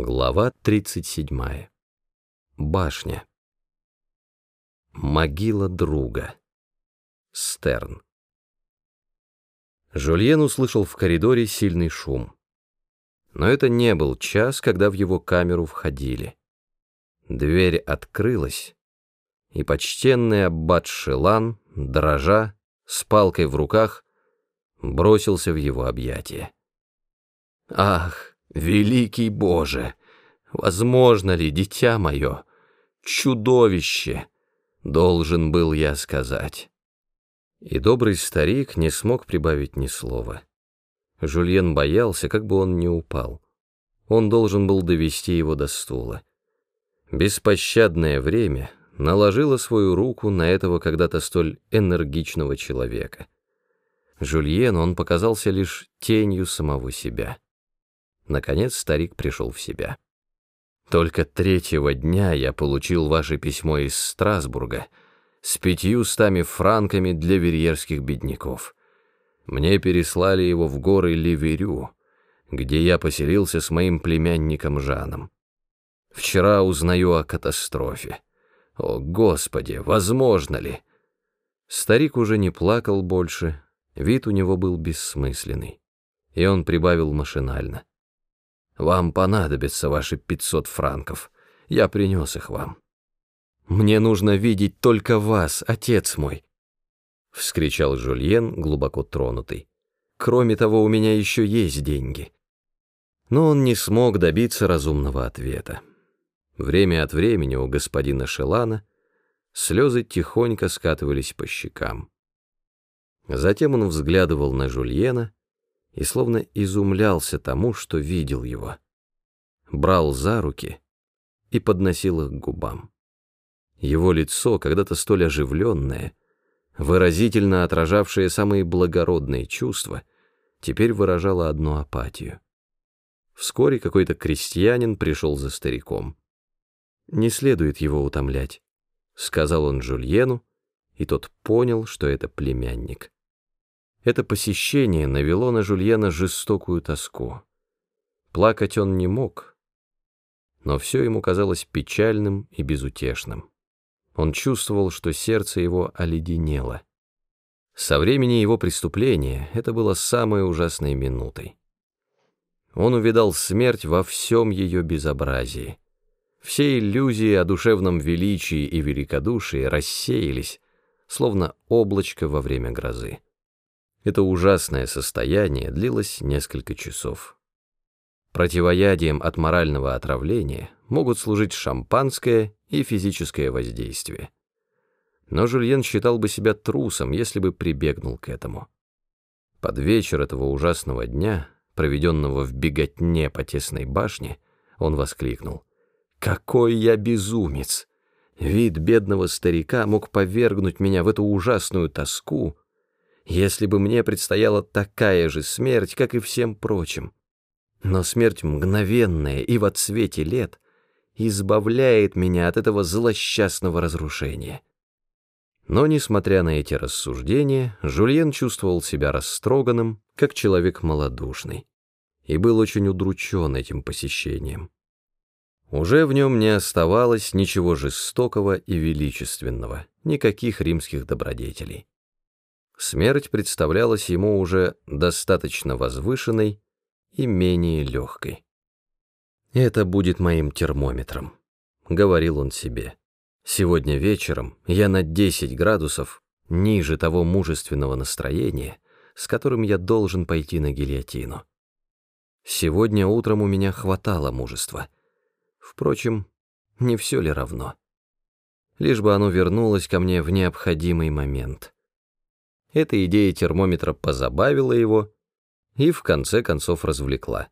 Глава 37. Башня. Могила друга. Стерн. Жульен услышал в коридоре сильный шум. Но это не был час, когда в его камеру входили. Дверь открылась, и почтенный аббат Шелан, дрожа, с палкой в руках, бросился в его объятия. «Ах!» Великий Боже, возможно ли, дитя мое, чудовище, должен был я сказать. И добрый старик не смог прибавить ни слова. Жульен боялся, как бы он не упал. Он должен был довести его до стула. Беспощадное время наложило свою руку на этого когда-то столь энергичного человека. Жульену он показался лишь тенью самого себя. Наконец старик пришел в себя. «Только третьего дня я получил ваше письмо из Страсбурга с пятьюстами франками для верьерских бедняков. Мне переслали его в горы Ливерю, где я поселился с моим племянником Жаном. Вчера узнаю о катастрофе. О, Господи, возможно ли?» Старик уже не плакал больше, вид у него был бессмысленный, и он прибавил машинально. Вам понадобятся ваши пятьсот франков. Я принес их вам. Мне нужно видеть только вас, отец мой, — вскричал Жульен, глубоко тронутый. Кроме того, у меня еще есть деньги. Но он не смог добиться разумного ответа. Время от времени у господина Шелана слезы тихонько скатывались по щекам. Затем он взглядывал на Жульена и словно изумлялся тому, что видел его. Брал за руки и подносил их к губам. Его лицо, когда-то столь оживленное, выразительно отражавшее самые благородные чувства, теперь выражало одну апатию. Вскоре какой-то крестьянин пришел за стариком. «Не следует его утомлять», — сказал он Жульену, и тот понял, что это племянник. Это посещение навело на Жульена жестокую тоску. Плакать он не мог, но все ему казалось печальным и безутешным. Он чувствовал, что сердце его оледенело. Со времени его преступления это было самой ужасной минутой. Он увидал смерть во всем ее безобразии. Все иллюзии о душевном величии и великодушии рассеялись, словно облачко во время грозы. Это ужасное состояние длилось несколько часов. Противоядием от морального отравления могут служить шампанское и физическое воздействие. Но Жюльен считал бы себя трусом, если бы прибегнул к этому. Под вечер этого ужасного дня, проведенного в беготне по тесной башне, он воскликнул. «Какой я безумец! Вид бедного старика мог повергнуть меня в эту ужасную тоску, если бы мне предстояла такая же смерть, как и всем прочим. Но смерть мгновенная и в отсвете лет избавляет меня от этого злосчастного разрушения. Но, несмотря на эти рассуждения, Жульен чувствовал себя растроганным, как человек малодушный, и был очень удручен этим посещением. Уже в нем не оставалось ничего жестокого и величественного, никаких римских добродетелей. Смерть представлялась ему уже достаточно возвышенной и менее легкой. «Это будет моим термометром», — говорил он себе. «Сегодня вечером я на 10 градусов ниже того мужественного настроения, с которым я должен пойти на гильотину. Сегодня утром у меня хватало мужества. Впрочем, не все ли равно? Лишь бы оно вернулось ко мне в необходимый момент». Эта идея термометра позабавила его и в конце концов развлекла.